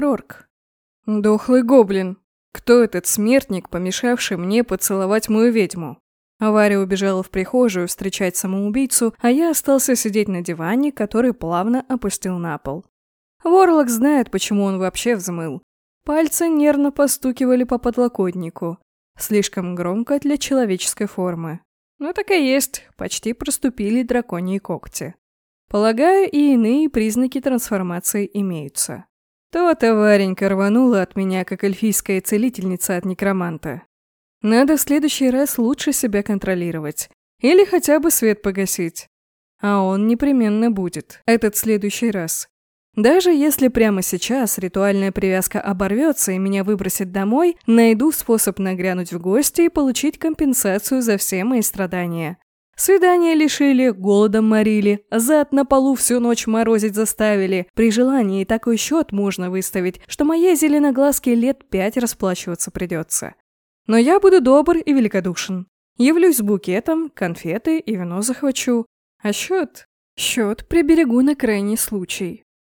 Рорк. Дохлый гоблин. Кто этот смертник, помешавший мне поцеловать мою ведьму? Авария убежала в прихожую встречать самоубийцу, а я остался сидеть на диване, который плавно опустил на пол. Ворлок знает, почему он вообще взмыл. Пальцы нервно постукивали по подлокотнику. Слишком громко для человеческой формы. Ну так и есть, почти проступили драконьи когти. Полагаю, и иные признаки трансформации имеются. То-то Варенька рванула от меня, как эльфийская целительница от некроманта. Надо в следующий раз лучше себя контролировать. Или хотя бы свет погасить. А он непременно будет, этот следующий раз. Даже если прямо сейчас ритуальная привязка оборвется и меня выбросит домой, найду способ нагрянуть в гости и получить компенсацию за все мои страдания. Свидания лишили, голодом морили, зад на полу всю ночь морозить заставили. При желании такой счет можно выставить, что моей зеленоглазке лет пять расплачиваться придется. Но я буду добр и великодушен. Явлюсь с букетом, конфеты и вино захвачу. А счет? Счет приберегу на крайний случай.